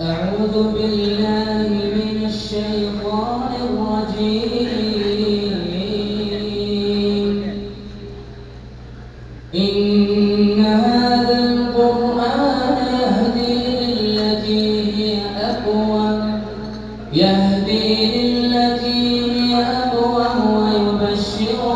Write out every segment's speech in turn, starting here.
أعوذ بالله من الشيطان الرجيم. إن هذا القرآن يهدي للتي هي أقوى يهدي للتي هي أقوى ويبشر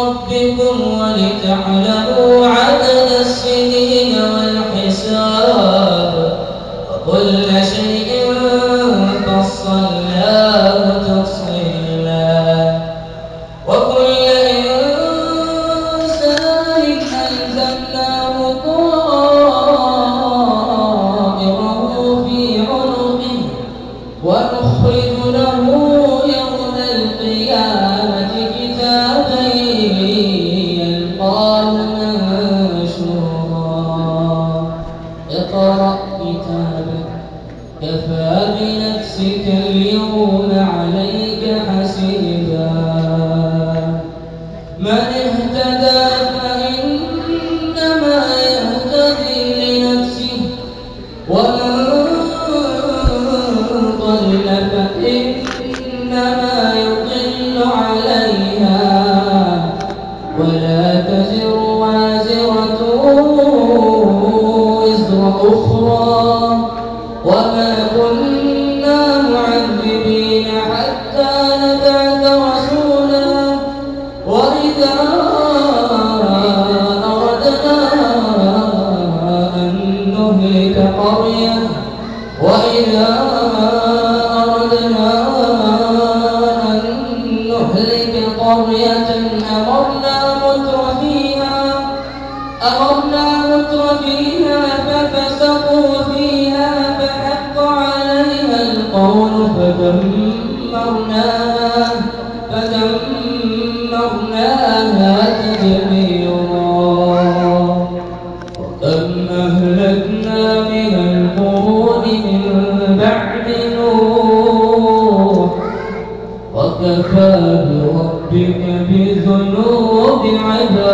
ربكم ولتعلموا عدد السنين والحساب وكل شيء اقرأ كتابك. كفى بنفسك اليوم عليك حسيبا. من اهتدى فإنما يهتدي لنفسه ومن أخرى وما كنا معذبين حتى نبعث رسولا وإذا أردنا أن نهلك قرية وإذا أردنا أن نهلك قرية أمرنا مترفيها أمرنا ففجر فيها ففسقوا فيها فحق عليها القول فدمرناها فدمرناها تدميرا. وكم أهلكنا من القرون من بعد نوح وكفى بربك بذنوب عباده